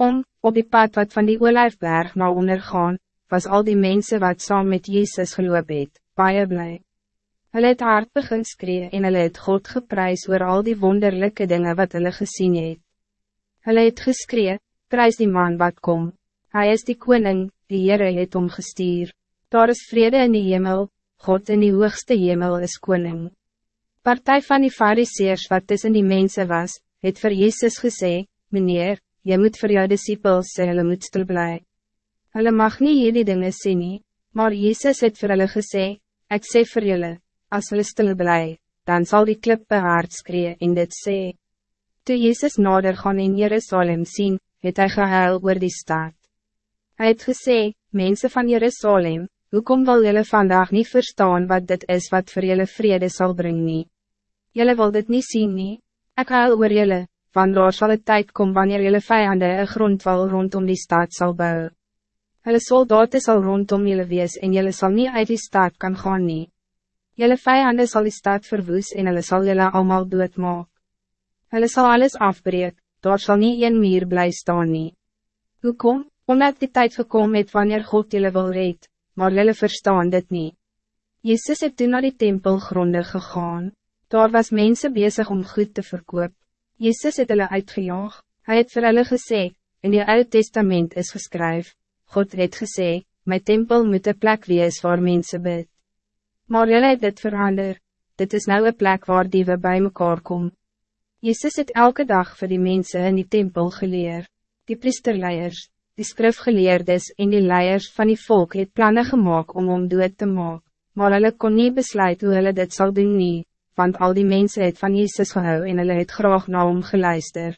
Om, op die pad wat van die Olijfberg na ondergaan, was al die mensen wat saam met Jezus geloop het, baie blij. Hulle het hard begin skree en hulle het God geprys oor al die wonderlijke dingen wat hulle gezien het. Hulle het geskree, prijs die man wat kom, hij is die koning, die Heere het omgestuur. Daar is vrede in die hemel, God in die hoogste hemel is koning. Partij van die fariseers wat tussen die mensen was, het voor Jezus gezegd, meneer, je moet voor jou disciples sê hulle moet stil bly. Hulle mag nie hierdie dinge sê nie, maar Jezus het vir hulle gesê, ek sê vir julle, as hulle stil bly, dan zal die klippe hard skree en dit sê. Toe Jezus nader gaan in Jerusalem zien, het hy gehuil oor die stad. Hij het gesê, mensen van Jerusalem, hoekom wil jullie vandaag niet verstaan wat dit is wat voor jullie vrede zal brengen? Jullie wil dit niet zien, nie? Ik huil oor jullie, want daar sal het tijd komen wanneer jullie vijanden een grondwal rondom die stad zal bouwen. Hulle soldaten zal rondom jullie wees en jullie zal niet uit die stad kan gaan nie. Jullie vijanden zal die stad verwoes en hulle sal jullie allemaal doodmaak. Hulle zal alles afbreek, daar zal niet een meer blij staan nie. Hoekom? Omdat die tijd gekomen het wanneer God jullie wil red, maar jullie verstaan dit niet. Jezus het toen naar die tempelgronde gegaan. Daar was mensen bezig om goed te verkoop. Jezus het hulle uitgejaag, hy het vir hulle gesê, in die Oude Testament is geskryf, God het gesê, my tempel moet een plek wees waar mensen bid. Maar julle het dit verander, dit is nou een plek waar die we bij mekaar kom. Jezus het elke dag voor die mensen in die tempel geleer, die priesterleiers, die skrifgeleerdes en die leiers van die volk het plannen gemaakt om om dood te maak, maar hulle kon niet besluiten hoe hulle dit zal doen nie, want al die mensen het van Jezus gehou en hulle het graag na hom geluister.